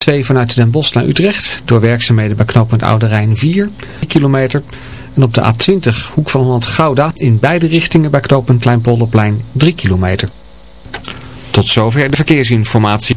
2 vanuit Den Bosch naar Utrecht. Door werkzaamheden bij knooppunt Oude Rijn 4 kilometer. En op de A20 hoek van Holland Gouda in beide richtingen bij knooppunt Kleinpolderplein 3 kilometer. Tot zover de verkeersinformatie.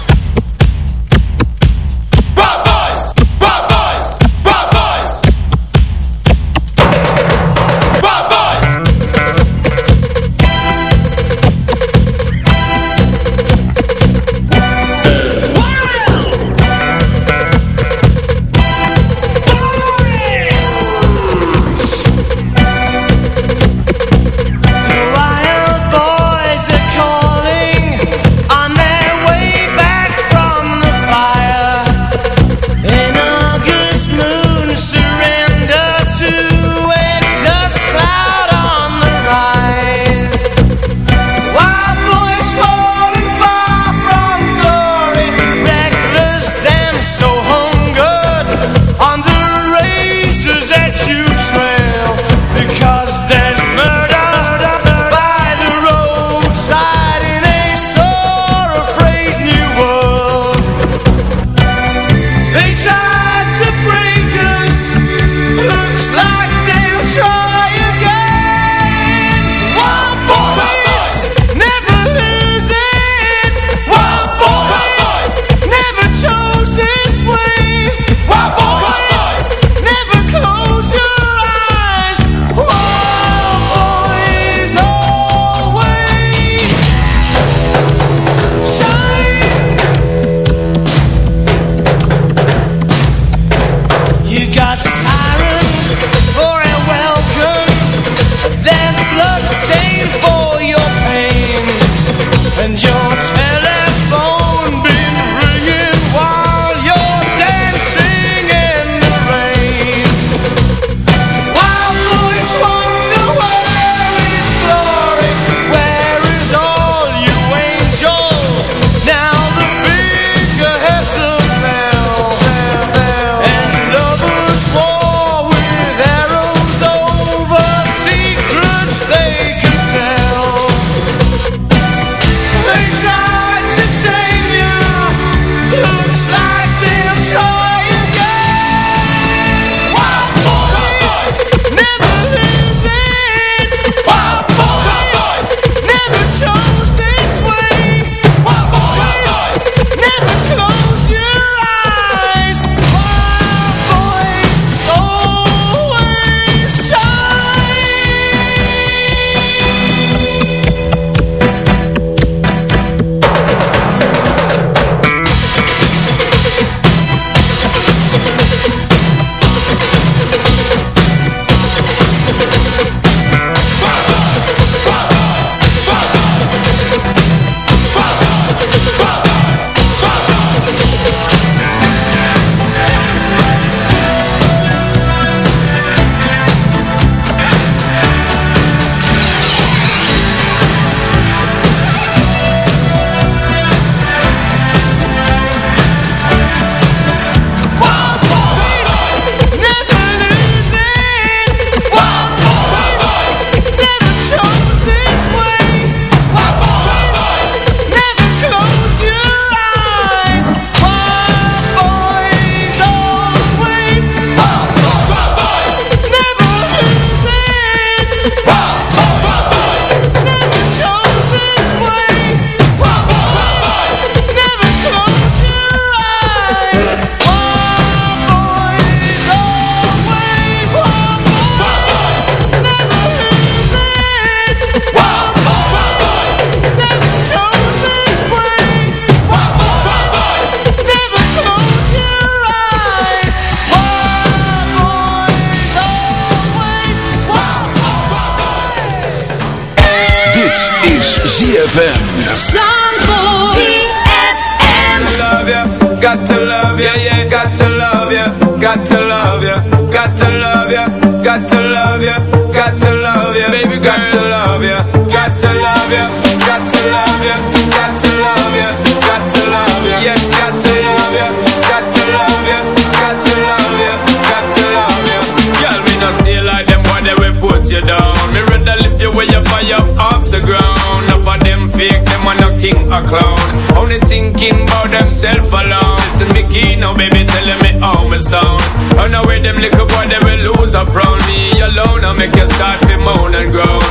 Or clown. Only thinking about themself alone. Listen, me key now, baby, telling me how me sound. Run away, them little boy, they will lose up round me alone. I make you start to moan and groan.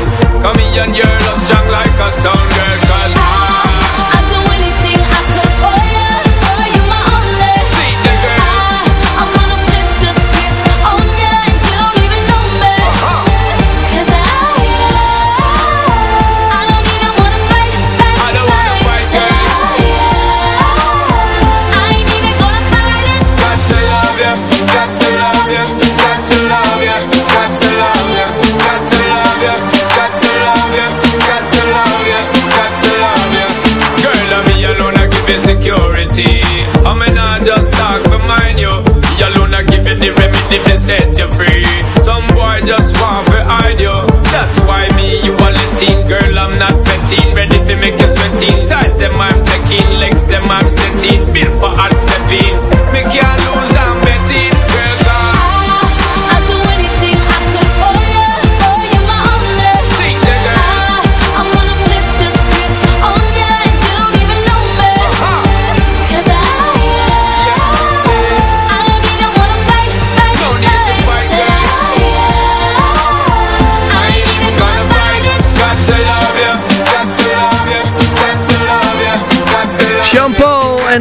Come here and your love strong like a stone girl, cause set you free. Some boy just want to hide you. That's why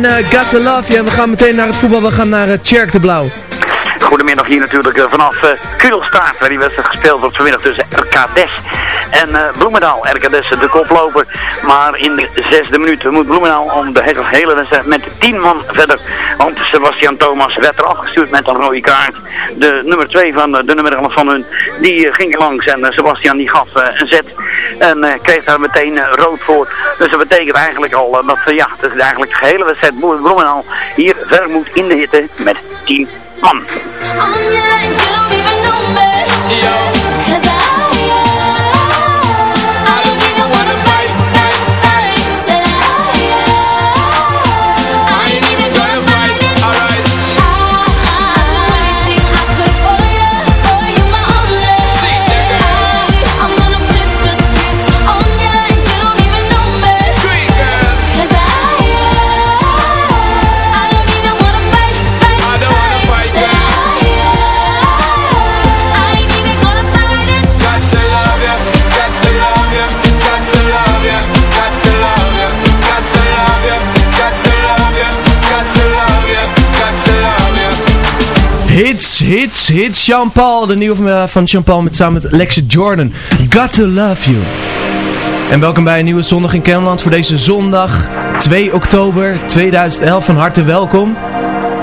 en eh, Got to Love. We gaan meteen naar het voetbal. We gaan naar uh, Tjerk de Blauw. Goedemiddag hier natuurlijk eh, vanaf uh, Kudelstaart, waar die wedstrijd gespeeld wordt vanmiddag tussen RK Des en eh, Bloemendaal. RK Des de koploper, maar in de zesde minuut moet Bloemendaal om de hele, wedstrijd met tien man verder. Want Sebastian Thomas werd er afgestuurd met een rode kaart. De nummer twee van eh, de nummer 11 van hun, die eh, ging langs en eh, Sebastian die gaf eh, een zet en eh, kreeg daar meteen eh, rood voor. Dus dat betekent eigenlijk al eh, dat eh, ja, is eigenlijk de hele wedstrijd Bloemendaal hier verder moet in de hitte met 10 man. Hits, hits. Jean-Paul. De nieuwe van, eh, van Jean-Paul met, samen met Lex Jordan. Got to love you. En welkom bij een nieuwe zondag in Kennemerland voor deze zondag 2 oktober 2011. Van harte welkom.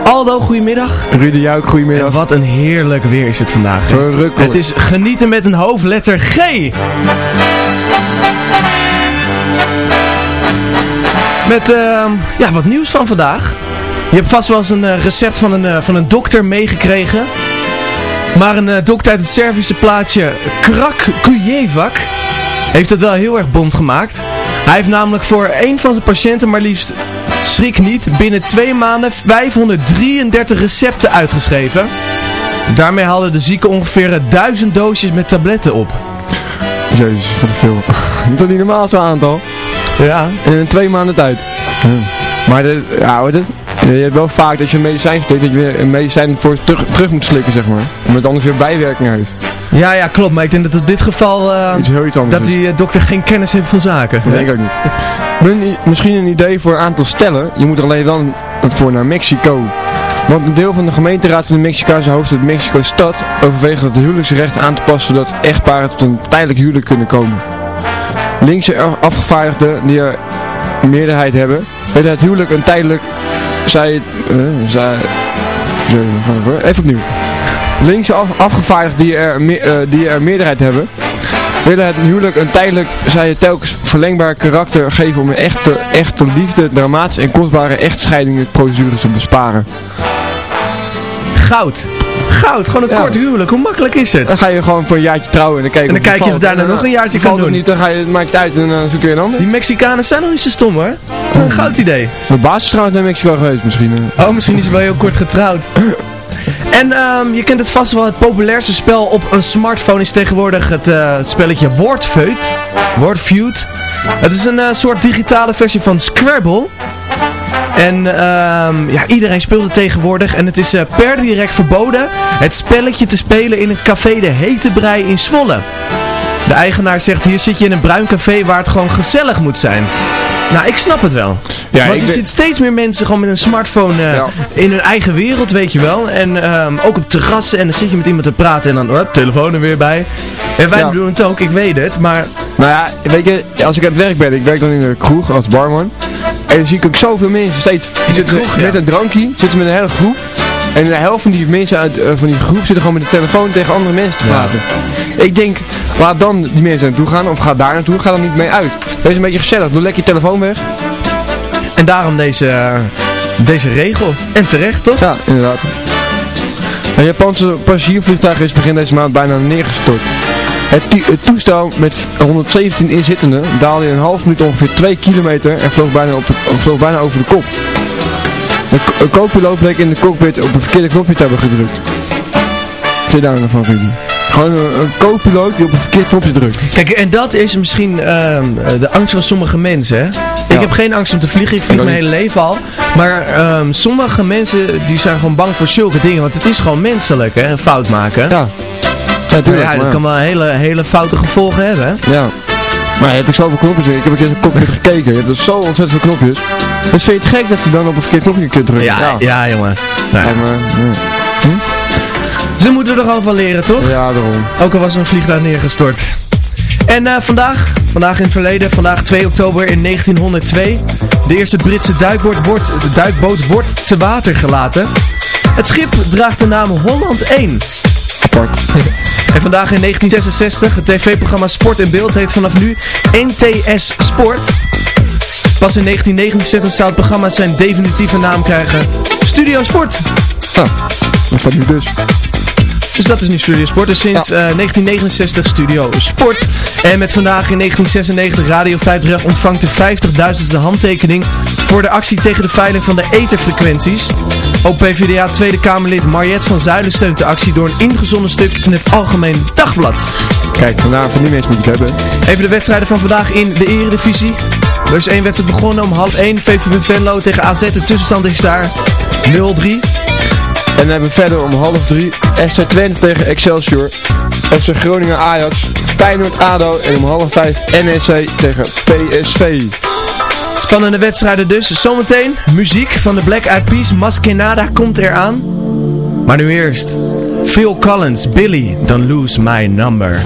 Aldo, goedemiddag. Rudy Jouk, En goedemiddag. wat een heerlijk weer is het vandaag. hè? Verrukkelijk. Het is genieten met een hoofdletter G. Met ehm, ja, wat nieuws van vandaag. Je hebt vast wel eens een eh, recept van een, eh, van een dokter meegekregen. Maar een eh, dokter uit het Servische plaatsje Krak Kujevak heeft het wel heel erg bond gemaakt. Hij heeft namelijk voor één van zijn patiënten maar liefst, schrik niet, binnen twee maanden 533 recepten uitgeschreven. Daarmee haalden de zieken ongeveer duizend doosjes met tabletten op. Jezus, wat veel. Dat is niet normaal zo'n aantal. Ja, In twee maanden tijd. Maar de, ja, hoor, dit, je hebt wel vaak dat je een medicijn slikt, dat je weer een medicijn voor terug, terug moet slikken, zeg maar. Omdat het anders weer bijwerking heeft. ja, ja, klopt. Maar ik denk dat in dit geval eh, Iets heel iets anders dat die eh, dokter geen kennis heeft van zaken. Dat denk ik ook niet. Misschien een idee voor een aantal stellen. Je moet er alleen dan voor naar Mexico. Want een deel van de gemeenteraad van de Mexicaanse hoofdstad Mexico-stad overweegt het huwelijksrecht aan te passen zodat echtparen tot een tijdelijk huwelijk kunnen komen. Linkse afgevaardigden die er een meerderheid hebben, weten het huwelijk een tijdelijk, zij, eh, zij, voor. even opnieuw. Linkse af, afgevaardigden die er, eh, die er meerderheid hebben, willen het huwelijk een tijdelijk, zij het telkens verlengbaar karakter geven om een echte, echte liefde, dramatische en kostbare echtscheidingsprocedures te besparen. Goud. Goud, gewoon een Ja. kort huwelijk. Hoe makkelijk is het? Dan ga je gewoon voor een jaartje trouwen en dan kijk je En dan kijk je daarna nog een jaartje kan het doen. niet, dan ga je, maak je het uit en dan zoek je een ander. Die Mexicanen zijn nog niet zo stom hoor. Een goud idee. Mijn baas is trouwens naar Mexico geweest misschien. eh. Oh, misschien is hij wel heel kort getrouwd. En ehm, je kent het vast wel, het populairste spel op een smartphone is tegenwoordig het eh, spelletje Wordfeud. Wordfeud. Het is een eh, soort digitale versie van Scrabble. En ehm, ja, iedereen speelt het tegenwoordig. En het is eh, per direct verboden het spelletje te spelen in een café de Hete Brei in Zwolle. De eigenaar zegt, hier zit je in een bruin café waar het gewoon gezellig moet zijn. Nou, ik snap het wel. Ja, Want er zitten steeds meer mensen gewoon met een smartphone eh, Ja. in hun eigen wereld, weet je wel. En ehm, ook op terrassen en dan zit je met iemand te praten en dan, oh, telefoon er weer bij. En wij Ja. doen het ook, ik weet het, maar Nou ja, weet je, als ik aan het werk ben, ik werk dan in de kroeg als barman. En dan zie ik ook zoveel mensen steeds. Die zitten kroeg, met ja. een drankje, zitten met een hele groep. En de helft van die mensen uit eh, van die groep zitten gewoon met de telefoon tegen andere mensen te praten. Ik denk, laat dan die mensen naartoe gaan of ga daar naartoe, ga dan niet mee uit. Wees een beetje gezellig, doe lekker je telefoon weg. En daarom deze, deze regel. En terecht, toch? Ja, inderdaad. Een Japanse passagiervliegtuig is begin deze maand bijna neergestort. Het, toestel met 117 inzittenden daalde in een half minuut ongeveer 2 kilometer en vloog bijna, op de, vloog bijna over de kop. Een co-piloot bleek in de cockpit op een verkeerde knopje te hebben gedrukt. Je daar nou van, Rudy? Gewoon een, een co-piloot die op een verkeerd knopje drukt. Kijk, en dat is misschien ehm, eh, de angst van sommige mensen, hè? Ik heb geen angst om te vliegen, ik vlieg mijn hele leven al. Maar ehm, sommige mensen die zijn gewoon bang voor zulke dingen, want het is gewoon menselijk, hè? Een fout maken. Ja. Ja, dat kan wel hele, hele foute gevolgen hebben, hè? Ja. Maar je hebt ook zoveel knopjes in. Ik heb een keer een gekeken. Je hebt er zo ontzettend veel knopjes. Dus vind je het gek dat je dan op een verkeerd knopje kunt drukken? Ja, ja, jongen. Ja, maar, ja. Ze moeten er gewoon van leren, toch? Ja, daarom. Ook al was er een vliegtuig neergestort. En eh, vandaag, vandaag in het verleden, vandaag 2 oktober in 1902. De eerste Britse duikboot wordt, de duikboot wordt te water gelaten. Het schip draagt de naam Holland 1. Apart. En vandaag in 1966, het tv-programma Sport in Beeld heet vanaf nu NTS Sport. Pas in 1969 zou het programma zijn definitieve naam krijgen. Studio Sport. Nou, dat staat nu dus. Dus dat is nu Studio Sport. Dus sinds eh, 1969 Studio Sport. En met vandaag in 1996 Radio 538 ontvangt de 50.000ste handtekening voor de actie tegen de veiling van de etherfrequenties. Ook PvdA Tweede Kamerlid Mariette van Zuilen steunt de actie door een ingezonden stuk in het Algemeen Dagblad. Kijk, vandaar van die mensen moet ik hebben. Even de wedstrijden van vandaag in de Eredivisie. Er is één wedstrijd begonnen om half 1. VVV Venlo tegen AZ. De tussenstand is daar 0-3. En dan hebben we verder om half drie FC Twente tegen Excelsior. FC Groningen Ajax. Feyenoord ADO. En om half vijf NEC tegen PSV. Spannende wedstrijden dus. Zometeen muziek van de Black Eyed Peas. Maskenada komt eraan. Maar nu eerst Phil Collins, Billy, Don't Lose My Number.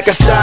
Like a sauna.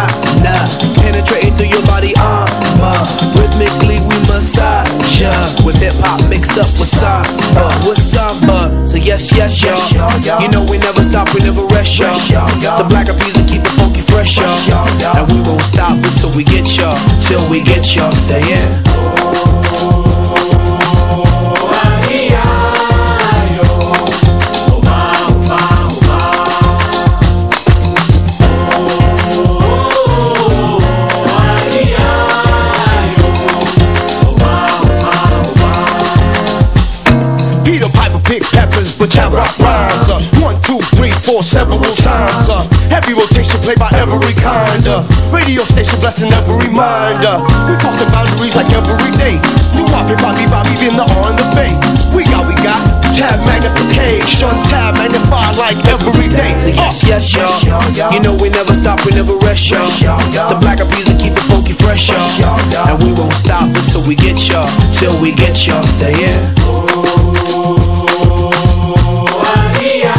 Mind. Uh, we crossing boundaries like every day. Do Bobby, Bobby, Bobby, in the on the bay. We got, we got tab magnification, tab magnified like every day. Say yes, yes, y'all. You know we never stop, we never rest, y'all. The black of will keep it funky fresh, y'all. And we won't stop until we get y'all. Till we get y'all. Say yeah. Drop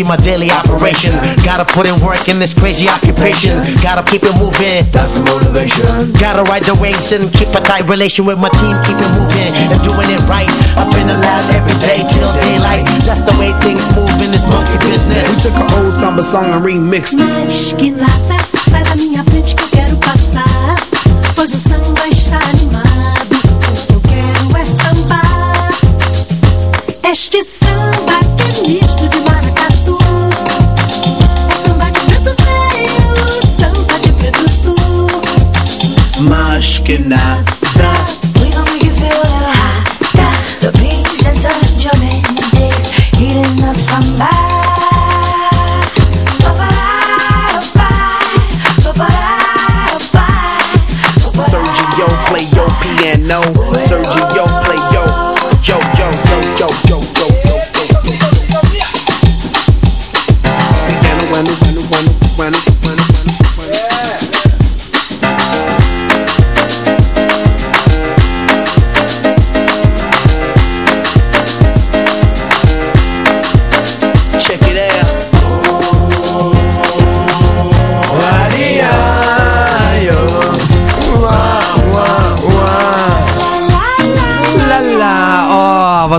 be my daily operation. Gotta put in work in this crazy occupation. Gotta keep it moving. That's the motivation. Gotta ride the waves and keep a tight relation with my team. Keep it moving and doing it right. Up in the lab every day till daylight. That's the way things move in this monkey business. We took an old samba song and remixed it. Mas que nada, sai da minha frente que eu quero passar. Pois o samba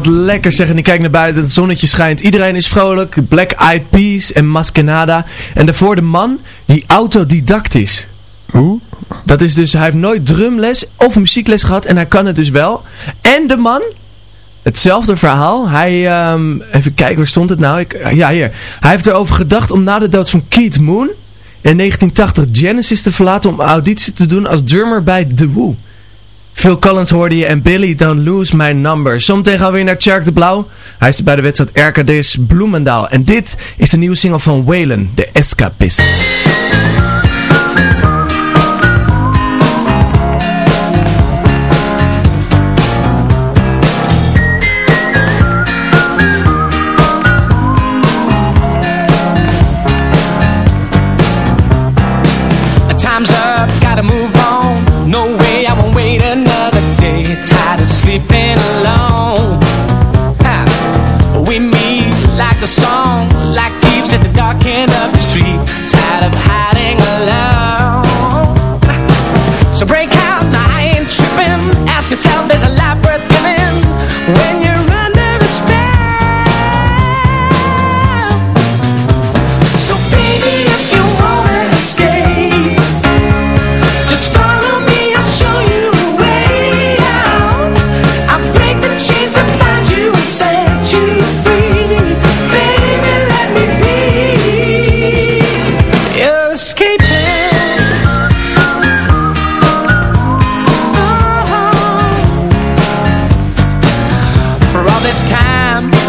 wat lekker zeg. En ik kijk naar buiten, het zonnetje schijnt. Iedereen is vrolijk. Black Eyed Peas en Maskenada. En daarvoor de man die autodidact is. Hoe? Dat is dus, hij heeft nooit drumles of muziekles gehad en hij kan het dus wel. En de man, hetzelfde verhaal. Hij, ehm, even kijken, waar stond het nou? Ik, ja, hier. Hij heeft erover gedacht om na de dood van Keith Moon in 1980 Genesis te verlaten om auditie te doen als drummer bij The Who. Phil Collins hoorde je en Billy Don't Lose My Number. Zometeen gaan we weer naar Tjerk de Blauw. Hij is bij de wedstrijd RKD's Bloemendaal. En dit is de nieuwe single van Waylon, de Escapist.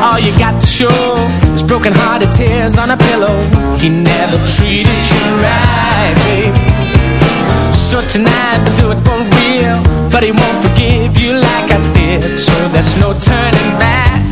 All you got to show is broken hearted tears on a pillow. He never treated you right, babe. So tonight we'll do it for real But he won't forgive you like I did So there's no turning back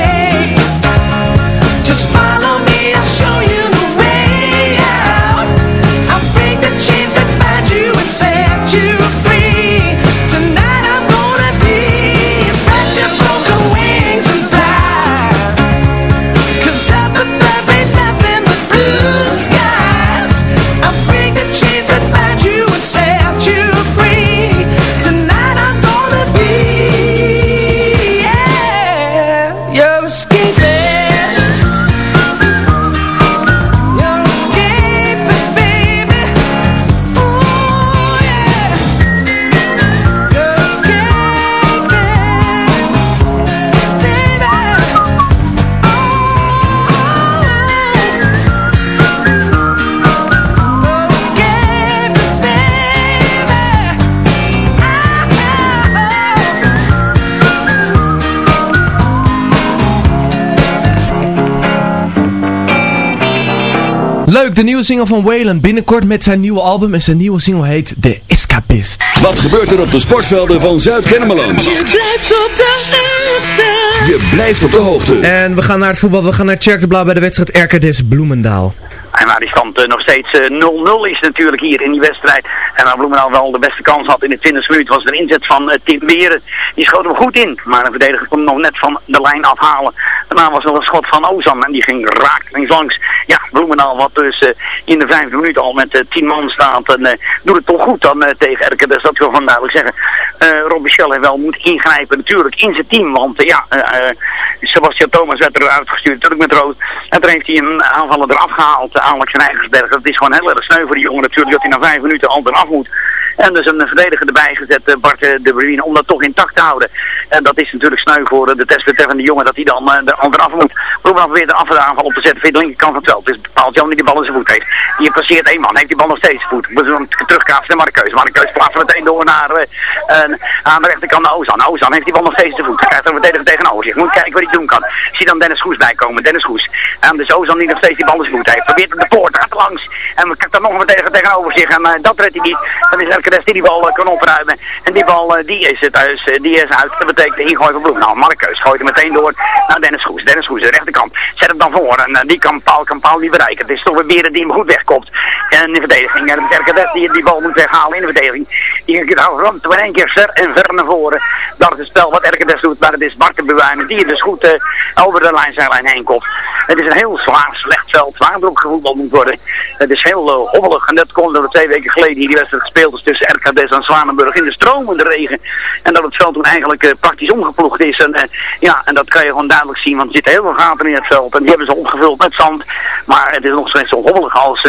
De nieuwe single van Waylon binnenkort met zijn nieuwe album en zijn nieuwe single heet The Escapist. Wat gebeurt er op de sportvelden van Zuid-Kennemerland? Je blijft op de hoogte Je blijft op de hoogte. En we gaan naar het voetbal, we gaan naar Tjerk de Blauw bij de wedstrijd RKDS Bloemendaal. En waar die stand eh, nog steeds eh, 0-0 is natuurlijk hier in die wedstrijd. En waar Bloemendaal wel de beste kans had in de 20 minuut was de inzet van eh, Tim Beren. Die schoot hem goed in, maar een verdediger kon hem nog net van de lijn afhalen. Daarna was er een schot van Ozan en die ging raak links langs. Ja, Bloemendaal wat dus eh, in de vijfde minuut al met eh, 10 man staat. En eh, doet het toch goed dan eh, tegen RKDS, dat wil van duidelijk zeggen. Eh Rob Michel heeft wel moet ingrijpen natuurlijk in zijn team. Want eh, ja, eh, eh, Sebastian Thomas werd eruit gestuurd, natuurlijk met rood. En toen heeft hij een aanvaller eraf gehaald, eh, Alex Rijgersberg. Dat is gewoon heel erg sneu voor die jongen natuurlijk, dat hij na vijf minuten al eraf moet. En dus een verdediger erbij gezet, eh, Bart eh, de Bruine, om dat toch intact te houden. En dat is natuurlijk sneu voor eh, de testbetreffende jongen, dat hij dan uh, er eraf moet. Probeer dan weer de afweeraanval op te zetten via de linkerkant van het veld. Dus bepaalt Jan die die bal in zijn voet heeft. Die passeert één man, heeft die bal nog steeds voet. We zullen hem terugkaatsen naar Markeus. Markeus plaatst meteen door naar, uh, aan de rechterkant naar Ozan. Ozan heeft die bal nog steeds zijn voet. Hij krijgt er een verdediger tegenover zich. Moet kijken wat hij doen kan. Zie dan Dennis Goes bij komen. Dennis Goes. En dus Ozan die nog steeds die bal in zijn voet heeft. Probeert de poort, gaat langs. En we krijgt er nog een verdediger tegenover zich. En uh, dat redt hij niet. Dan is RKDS die die bal uh, kan opruimen. En die bal uh, die is het thuis. Die is uit. Dat betekent de ingooi van Bloem. Nou, Markeus gooit er meteen door naar Dennis Goes. Dennis Goes, de rechterkant. Zet hem dan voor. En die kan Paul, kan Paul niet bereiken. Het is toch weer Beren die hem goed wegkomt. En in de verdediging. En de die die bal moet weghalen in de verdediging. Die ramt in één keer ver en ver naar voren. Dat is het spel wat RKDS doet. Maar het is Bart de Buijnen die dus goed over de lijn zijn lijn heen komt. Het is een heel zwaar, slecht veld waar er moet worden. Het is heel uh, hobbelig. En dat komt door twee weken geleden hier die wedstrijd gespeeld is tussen RKDS en Zwanenburg in de stromende regen. En dat het veld toen eigenlijk uh, praktisch omgeploegd is. En uh, ja, en dat kan je gewoon duidelijk zien. Want er zitten heel veel gaten in het veld. En die hebben ze opgevuld met zand. Maar het is nog steeds zo hobbelig als,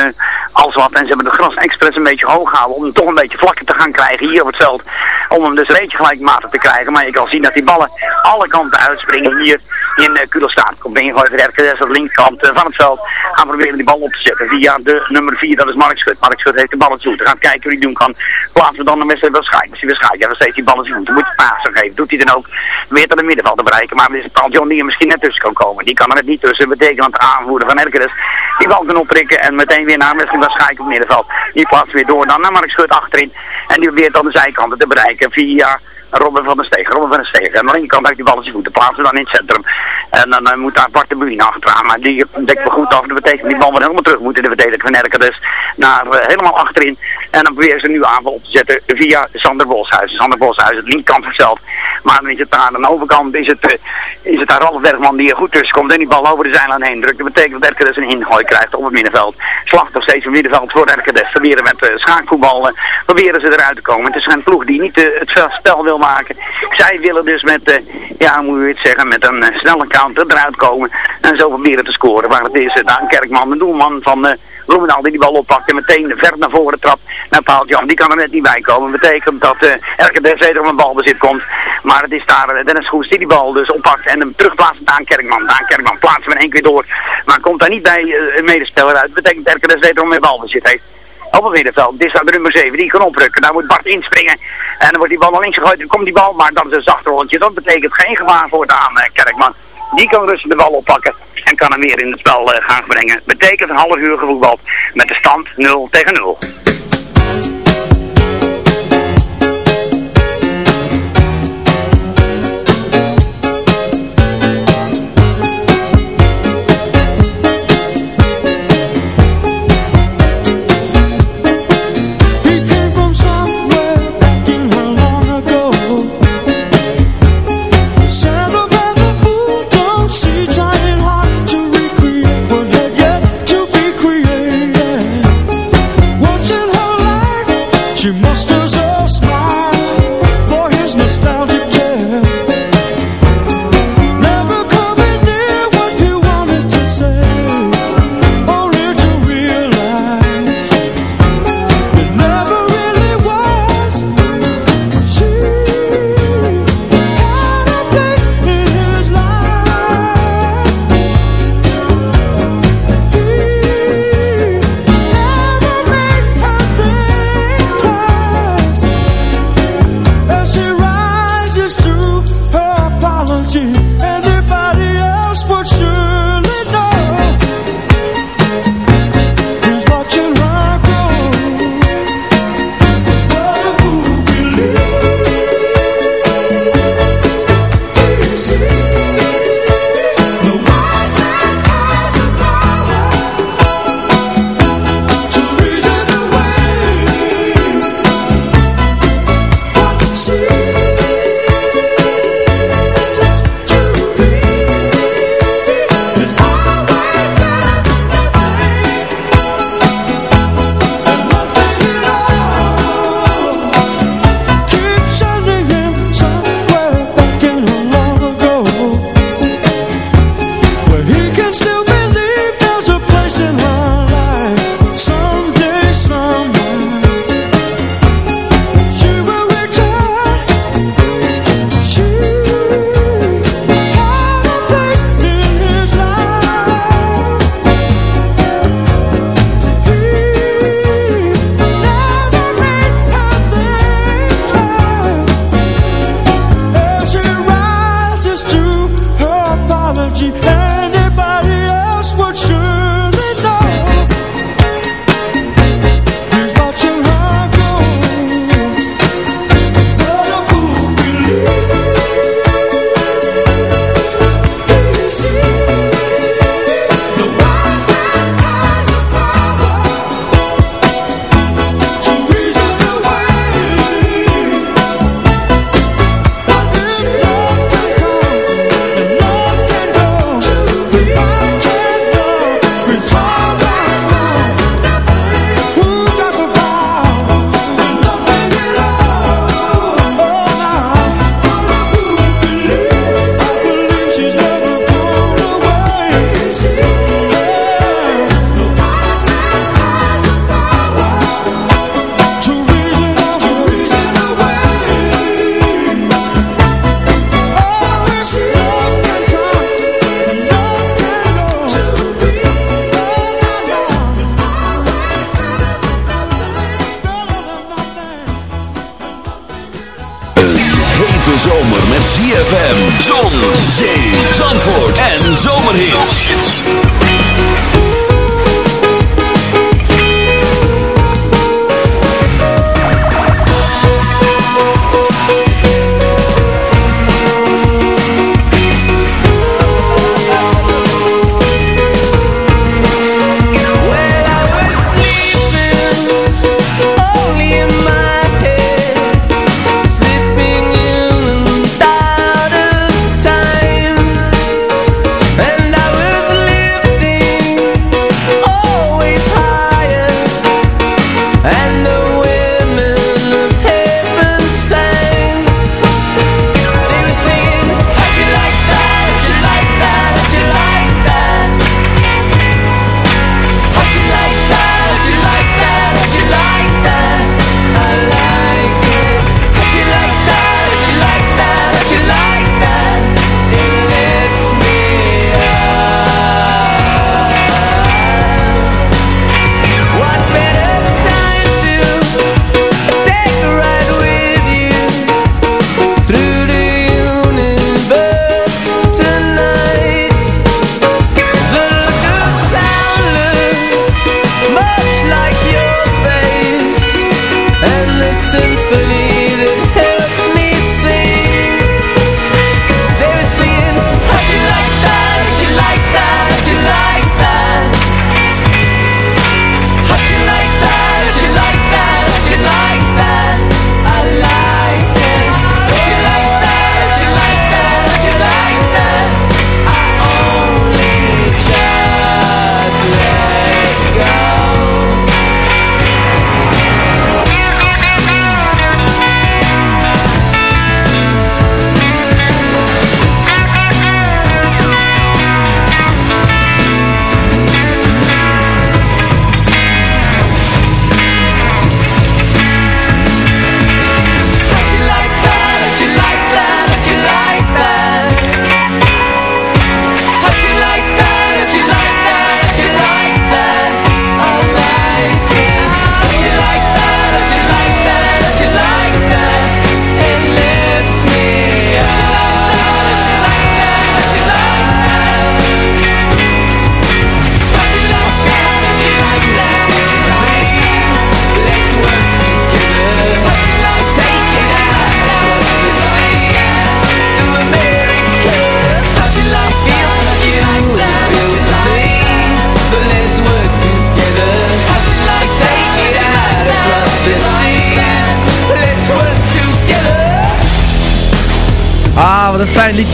als wat. En ze hebben de gras expres een beetje hoog gehouden. Om hem toch een beetje vlakker te gaan krijgen hier op het veld. Om hem dus reetje gelijkmatig te krijgen. Maar je kan zien dat die ballen alle kanten uitspringen hier. in uh, Kulestaat. Komt ingooien voor RKS aan de linkerkant van het veld. Gaan proberen die bal op te zetten via de nummer 4, dat is Mark Schut. Mark Schut heeft de bal het zoet. We gaan kijken hoe hij doen kan. Plaatsen we dan de wedstrijd hij weer schijnt, ja, dan steeds die bal het zoet. Dan moet je paas geven. Doet hij dan ook weer tot het middenveld te bereiken. Maar er is John die er misschien net tussen kan komen. Die kan er net niet tussen. Betekent dat de aanvoerder van Hercules die bal kan opprikken en meteen weer naar misschien waarschijnlijk op het middenveld. Die plaatst weer door dan naar Mark Schut achterin. En die probeert aan de zijkanten te bereiken via Robin van der Steeg. Robin van der Steeg. En aan de linkerkant heeft die bal zijn voeten. Plaatsen dan in het centrum. En dan moet daar Bart de Buien achteraan. Maar die dekt me goed af. Dat betekent die bal weer helemaal terug moet in de verdediger van Hercules. Naar uh, helemaal achterin. En dan proberen ze nu aanval op te zetten via Sander Boshuis. Sander Boshuis, het linkerkant vanzelf. Maar dan is het aan de overkant is het, uh, is het daar Ralf Bergman die er goed tussen komt. En die bal over de zijlijn heen drukt. Dat betekent dat Hercules een ingooi krijgt op het middenveld. Slacht nog steeds het middenveld voor Hercules. Proberen met uh, schaakvoetbal. proberen ze eruit te komen. Het is een ploeg die niet het spel wil maken. Zij willen dus met, ja, moet je het zeggen, met een snelle counter eruit komen. En zo proberen te scoren. Maar het is Daan Kerkman, de doelman van Bloemendaal die die bal oppakt en meteen ver naar voren trapt naar Jan. Die kan er net niet bij komen. Betekent dat uh, RKD wederom een balbezit komt. Maar het is daar uh, Dennis Goes die die bal dus oppakt en hem terugplaatst naar Daan Kerkman. Daan Kerkman plaatsen we in één keer door. Maar komt daar niet bij uh, een medespeler uit. Betekent dat RKD wederom meer balbezit heeft op het middenveld. Dit is de nummer 7, die kan oprukken. Daar moet Bart inspringen. En dan wordt die bal naar links gegooid. Dan komt die bal, maar dat is een zacht rondje. Dat betekent geen gevaar voor Daan Kerkman. Die kan rustig de bal oppakken en kan hem weer in het spel uh, gaan brengen. Betekent een half uur gevoetbald met de stand 0 tegen 0.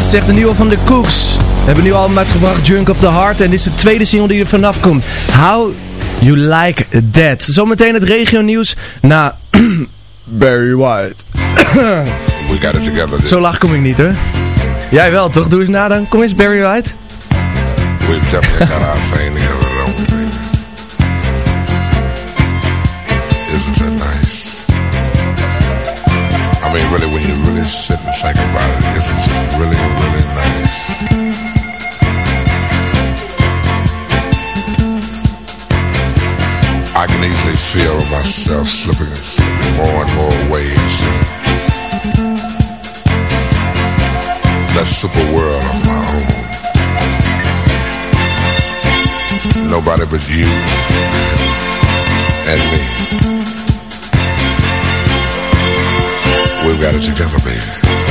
zegt de nieuwe van de Cooks. We hebben nu al uitgebracht Junk of the Heart. En dit is de tweede single die er vanaf komt. How You Like That. Zometeen het regio nieuws na Barry White. We got it together. Zo lach kom ik niet hè? Jij wel toch? Doe eens na dan. Kom eens Barry White. We've definitely got our thing myself slipping, slipping more and more ways. That super world of my own. Nobody but you and me. We've got it together, baby.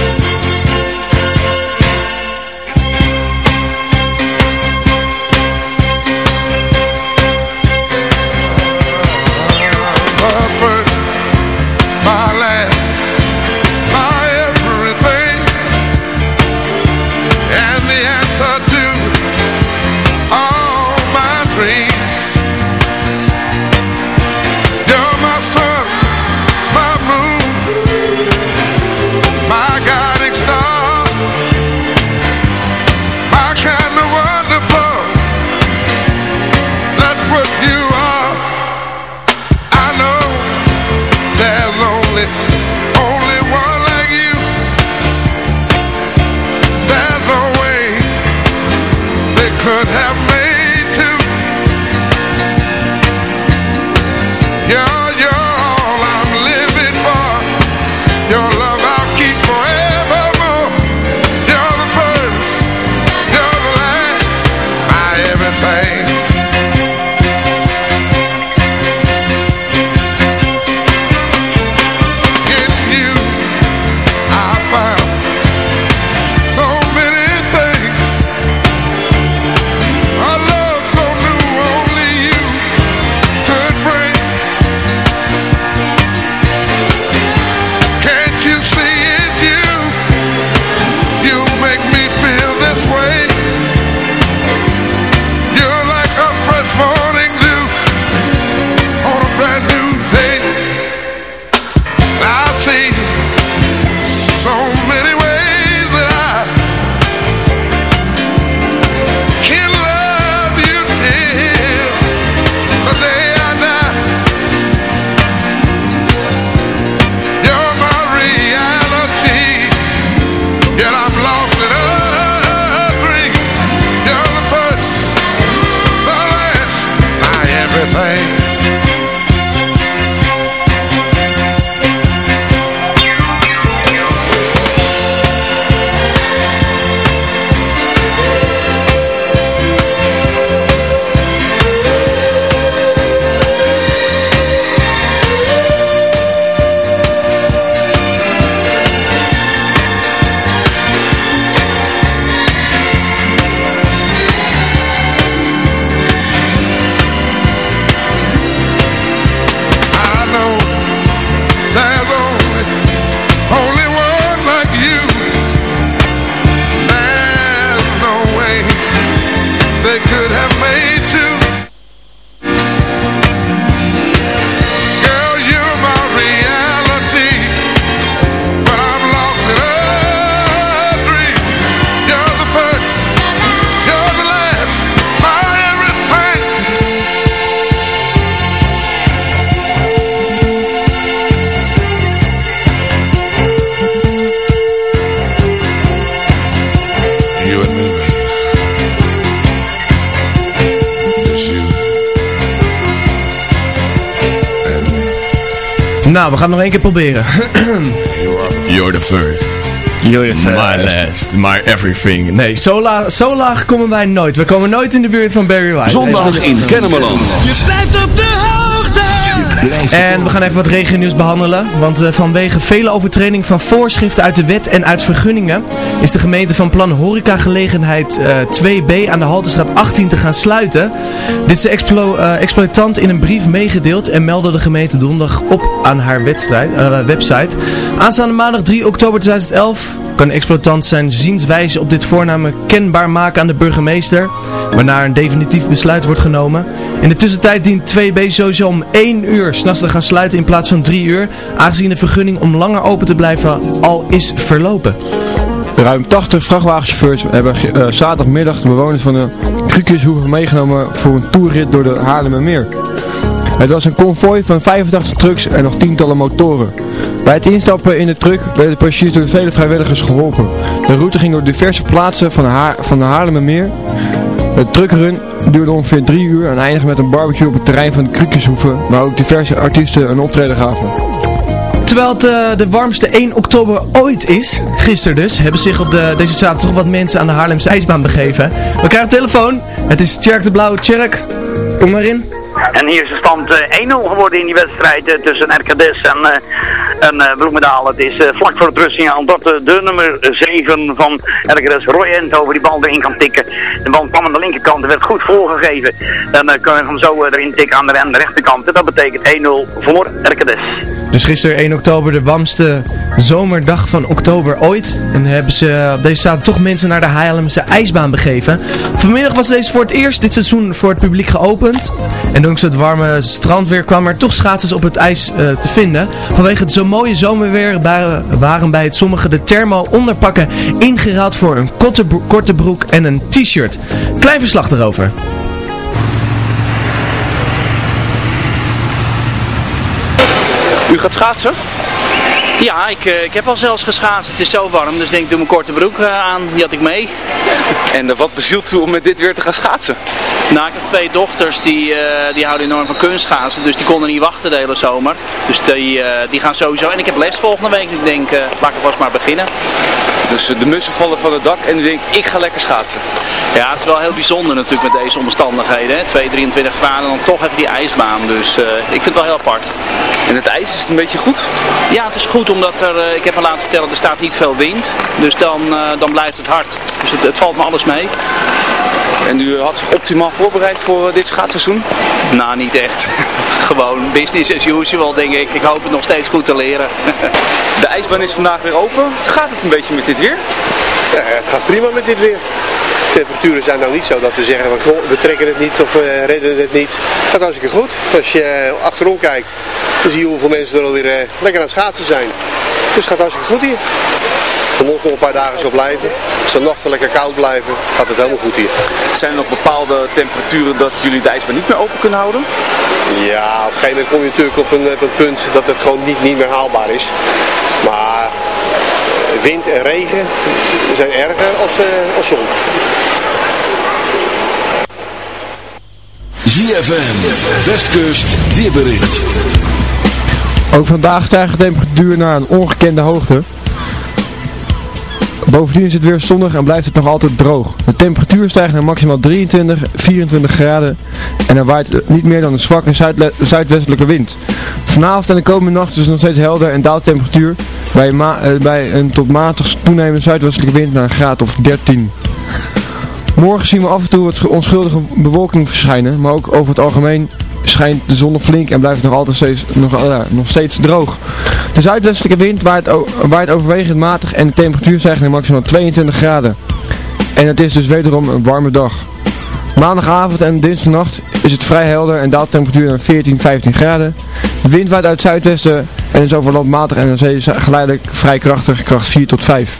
Nou, we gaan het nog één keer proberen. You're the first. You're the My last, my everything. Nee, zo, la zo laag komen wij nooit. We komen nooit in de buurt van Barry White. Zondag Nee, in Kennemerland. Je blijft op de hoogte. En we gaan even wat regionieuws behandelen. Want eh, vanwege vele overtreding van voorschriften uit de wet en uit vergunningen... is de gemeente van plan horecagelegenheid eh 2B aan de Haltestraat 18 te gaan sluiten. Dit is de explo eh, exploitant in een brief meegedeeld en meldde de gemeente donderdag op aan haar eh, website. Aanstaande maandag 3 oktober 2011 kan de exploitant zijn zienswijze op dit voorname kenbaar maken aan de burgemeester, waarna een definitief besluit wordt genomen. In de tussentijd dient 2B sowieso om 1 uur s'nachts te gaan sluiten in plaats van 3 uur, aangezien de vergunning om langer open te blijven al is verlopen. Ruim 80 vrachtwagenchauffeurs hebben eh, zaterdagmiddag de bewoners van de Krukjeshoeve meegenomen voor een toerrit door de Haarlemmermeer. Het was een konvooi van 85 trucks en nog tientallen motoren. Bij het instappen in de truck werden de passagiers door de vele vrijwilligers geholpen. De route ging door diverse plaatsen van van de Haarlemmermeer. De truckrun duurde ongeveer drie uur en eindigde met een barbecue op het terrein van de Krukjeshoeve, waar ook diverse artiesten een optreden gaven. Terwijl het eh, de warmste 1 oktober ooit is, gisteren dus, hebben zich op de, deze zaterdag toch wat mensen aan de Haarlemse ijsbaan begeven. We krijgen telefoon. Het is Tjerk de Blauwe. Tjerk, kom maar in. En hier is de stand eh, 1-0 geworden in die wedstrijd eh, tussen RKDS en, eh en Bloemendaal. Het is vlak voor het rustsignaal omdat eh, de nummer 7 van RKDS, Roy Enthoven, die bal erin kan tikken. De bal kwam aan de linkerkant werd goed voorgegeven. Dan kunnen we hem zo erin tikken aan de, rechterkant. Dat betekent 1-0 voor RKDS. Dus gisteren 1 oktober, de warmste zomerdag van oktober ooit. En hebben ze op deze zaterdag toch mensen naar de Haarlemse ijsbaan begeven. Vanmiddag was deze voor het eerst dit seizoen voor het publiek geopend. En dankzij het warme strandweer kwamen er toch schaatsers op het ijs eh, te vinden. Vanwege het zo mooie zomerweer waren, bij het sommige de thermo onderpakken ingeruild voor een korte broek en een t-shirt. Klein verslag erover. U gaat schaatsen? Ja, ik, eh, ik heb al zelfs geschaatst. Het is zo warm, dus denk ik doe mijn korte broek eh, aan. Die had ik mee. En eh, wat bezielt u om met dit weer te gaan schaatsen? Nou, ik heb twee dochters die, die houden enorm van kunstschaatsen. Dus die konden niet wachten de hele zomer. Dus die, die gaan sowieso. En ik heb les volgende week. Ik denk, laat ik vast maar beginnen. Dus de mussen vallen van het dak en u denkt, ik ga lekker schaatsen. Ja, het is wel heel bijzonder natuurlijk met deze omstandigheden. Hè? 2, 23 graden en dan toch even die ijsbaan. Dus ik vind het wel heel apart. En het ijs, is het een beetje goed? Ja, het is goed omdat er, eh, ik heb me laten vertellen, er staat niet veel wind. Dus dan, eh, dan blijft het hard. Dus het, het valt me alles mee. En u had zich optimaal voorbereid voor eh, dit schaatsseizoen? Nou, niet echt. Gewoon business as usual, denk ik. Ik hoop het nog steeds goed te leren. De ijsbaan is vandaag weer open. Gaat het een beetje met dit weer? Ja, het gaat prima met dit weer. De temperaturen zijn nou niet zo dat we zeggen, we trekken het niet of we redden het niet. Het gaat hartstikke goed. Als je eh, achterom kijkt, dan zie je hoeveel mensen er alweer eh, lekker aan het schaatsen zijn. Dus het gaat hartstikke goed hier. Er moet nog een paar dagen zo blijven. Als de nachten lekker koud blijven, gaat het helemaal goed hier. Zijn er nog bepaalde temperaturen dat jullie de ijsbaan niet meer open kunnen houden? Ja, op een gegeven moment kom je natuurlijk op een, op een punt dat het gewoon niet, niet meer haalbaar is. Maar eh, wind en regen zijn erger als, eh, als zon. ZFM, Westkust, weerbericht. Ook vandaag stijgt de temperatuur naar een ongekende hoogte. Bovendien is het weer zonnig en blijft het nog altijd droog. De temperatuur stijgt naar maximaal 23, 24 graden en er waait niet meer dan een zwakke zuidwestelijke wind. Vanavond en de komende nacht is het nog steeds helder en daalt de temperatuur bij, eh, bij een tot matig toenemende zuidwestelijke wind naar een graad of 13. Morgen zien we af en toe wat onschuldige bewolking verschijnen, maar ook over het algemeen schijnt de zon nog flink en blijft het nog altijd steeds, nog, eh, nog steeds droog. De zuidwestelijke wind waait, waait overwegend matig en de temperatuur stijgt naar maximaal 22 graden. En het is dus wederom een warme dag. Maandagavond en dinsdagnacht is het vrij helder en daalt de temperatuur naar 14, 15 graden. De wind waait uit het zuidwesten en is over land matig en aan zee geleidelijk vrij krachtig, kracht 4 tot 5.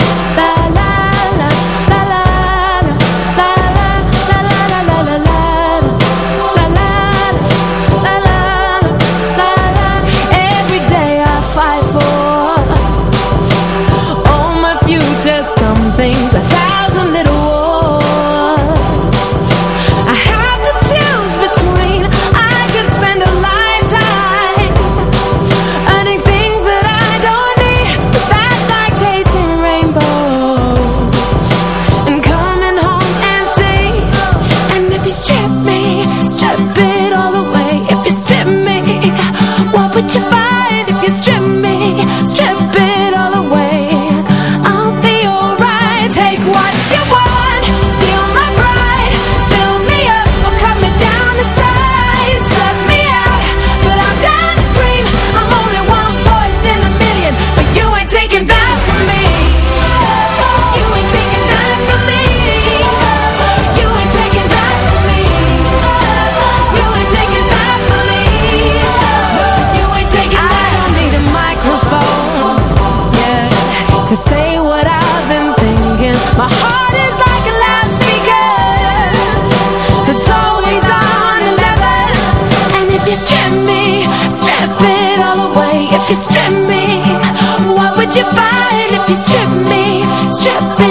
would you find if you strip me, strip me?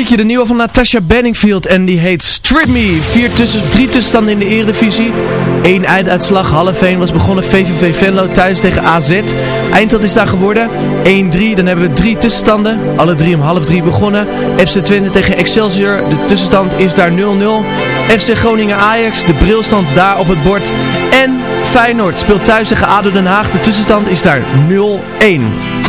liedje, de nieuwe van Natasha Benningfield en die heet Strip Me. Vier tussen, drie tussenstanden in de Eredivisie. Eén einduitslag, half 1 was begonnen, VVV Venlo thuis tegen AZ. Eindstand is daar geworden, 1-3, dan hebben we drie tussenstanden, alle drie om half drie begonnen. FC Twente tegen Excelsior, de tussenstand is daar 0-0. FC Groningen Ajax, de brilstand daar op het bord. En Feyenoord speelt thuis tegen ADO Den Haag, de tussenstand is daar 0-1.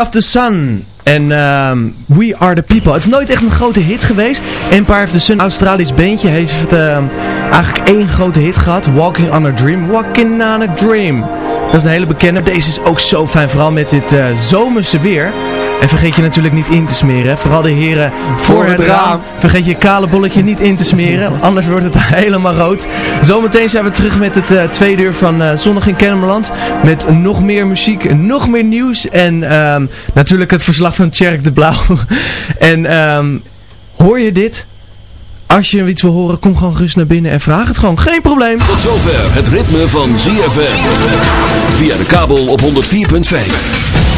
Of the Sun. En ehm, We Are The People. Het is nooit echt een grote hit geweest. Empire of the Sun, Australisch beentje, heeft ehm, eigenlijk één grote hit gehad. Walking on a Dream. Walking on a Dream. Dat is een hele bekende. Deze is ook zo fijn, vooral met dit eh, zomerse weer. En vergeet je natuurlijk niet in te smeren. hè. Vooral de heren voor, het raam. Vergeet je kale bolletje niet in te smeren. Anders wordt het helemaal rood. Zometeen zijn we terug met het eh, tweede uur van eh, Zondag in Kennemerland. Met nog meer muziek, nog meer nieuws. En ehm, natuurlijk het verslag van Tjerk de Blauw. en ehm, hoor je dit? Als je iets wil horen, kom gewoon gerust naar binnen en vraag het gewoon. Geen probleem. Tot zover het ritme van ZFM. Via de kabel op 104.5.